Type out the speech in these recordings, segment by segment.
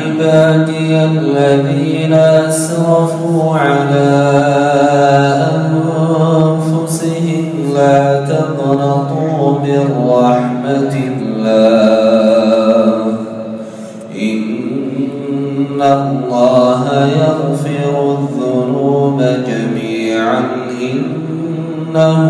عبادي الذين أسرفوا على أنفسهم لا تقنطوا من رحمة الله. إن الله يغفر الذنوب جميعا. إنه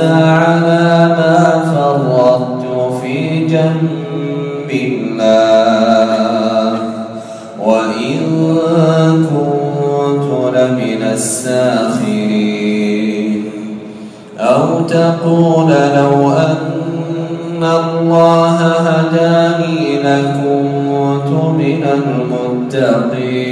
على ما فرطت في جنب الله وإن كنت لمن الساخرين أو تقول لو أن الله هداني لكنت من المتقين.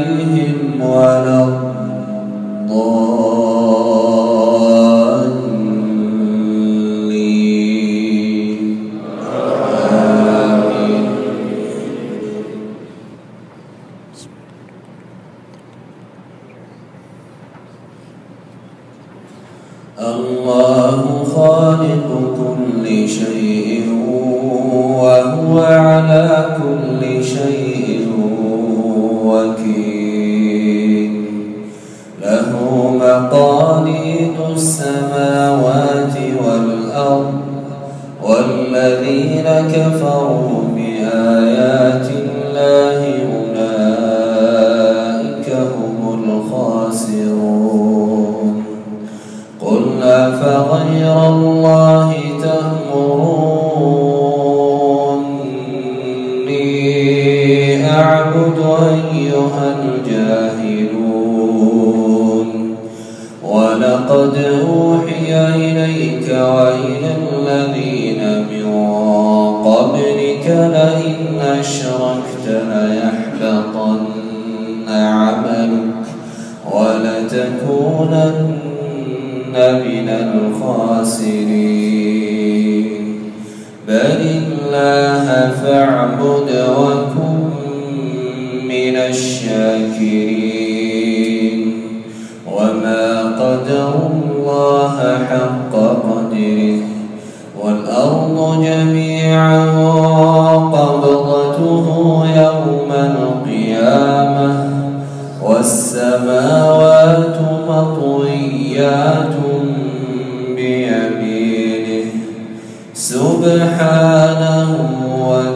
الله خالق كل شيء وهو على كل شيء وكيل. له مقاليد السماوات والأرض والذين كفروا بآياتنا أفغير الله تأمروني أعبد أيها الجاهلون. ولقد أوحي إليك وإلى الذين من قبلك لئن أشركت ليحبطن عملك ولتكونن من الخاسرين. بل الله فاعبد وكن من الشاكرين. سبحانه و وتعالى